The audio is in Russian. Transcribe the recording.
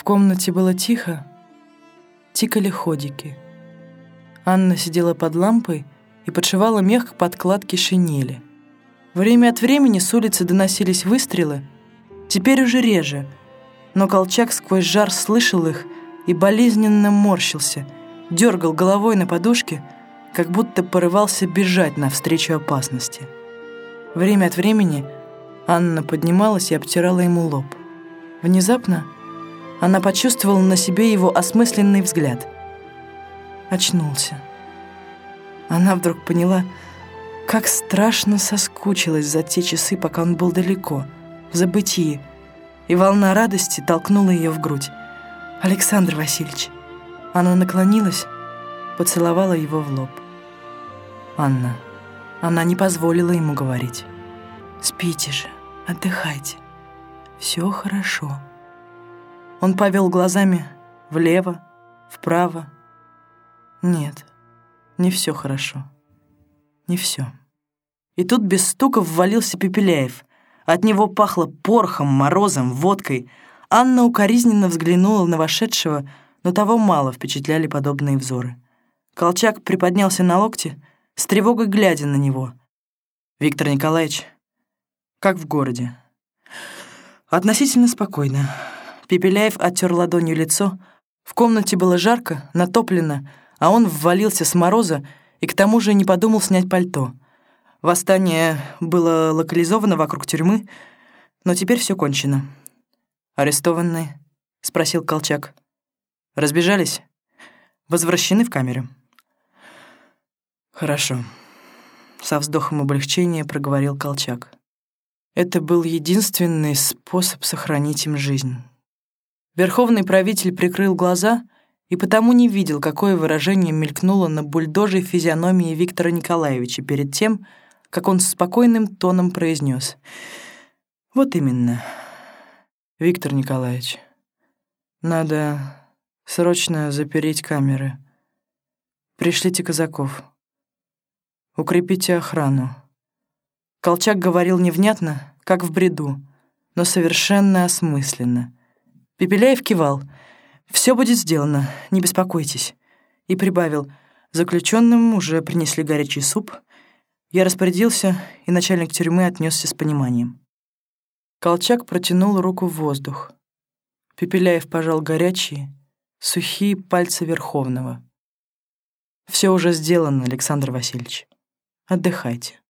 В комнате было тихо, тикали ходики. Анна сидела под лампой и подшивала мех к подкладке шинели. Время от времени с улицы доносились выстрелы, теперь уже реже, но Колчак сквозь жар слышал их и болезненно морщился, дергал головой на подушке, как будто порывался бежать навстречу опасности. Время от времени Анна поднималась и обтирала ему лоб. Внезапно она почувствовала на себе его осмысленный взгляд. Очнулся. Она вдруг поняла, как страшно соскучилась за те часы, пока он был далеко, в забытии, и волна радости толкнула ее в грудь. «Александр Васильевич!» Она наклонилась, поцеловала его в лоб. «Анна!» Она не позволила ему говорить. «Спите же, отдыхайте. Все хорошо». Он повел глазами влево, вправо. Нет, не все хорошо. Не все. И тут без стука ввалился Пепеляев. От него пахло порохом, морозом, водкой. Анна укоризненно взглянула на вошедшего, но того мало впечатляли подобные взоры. Колчак приподнялся на локте, с тревогой глядя на него. «Виктор Николаевич, как в городе?» «Относительно спокойно. Пепеляев оттер ладонью лицо. В комнате было жарко, натоплено, а он ввалился с мороза и к тому же не подумал снять пальто. Восстание было локализовано вокруг тюрьмы, но теперь все кончено. «Арестованные?» — спросил Колчак. «Разбежались? Возвращены в камеры?» «Хорошо», — со вздохом облегчения проговорил Колчак. Это был единственный способ сохранить им жизнь. Верховный правитель прикрыл глаза и потому не видел, какое выражение мелькнуло на бульдожей физиономии Виктора Николаевича перед тем, как он спокойным тоном произнес: «Вот именно, Виктор Николаевич, надо срочно запереть камеры. Пришлите казаков. Укрепите охрану». Колчак говорил невнятно, как в бреду, но совершенно осмысленно — Пепеляев кивал. «Все будет сделано, не беспокойтесь». И прибавил. Заключенным уже принесли горячий суп. Я распорядился, и начальник тюрьмы отнесся с пониманием. Колчак протянул руку в воздух. Пепеляев пожал горячие, сухие пальцы Верховного. Все уже сделано, Александр Васильевич. Отдыхайте.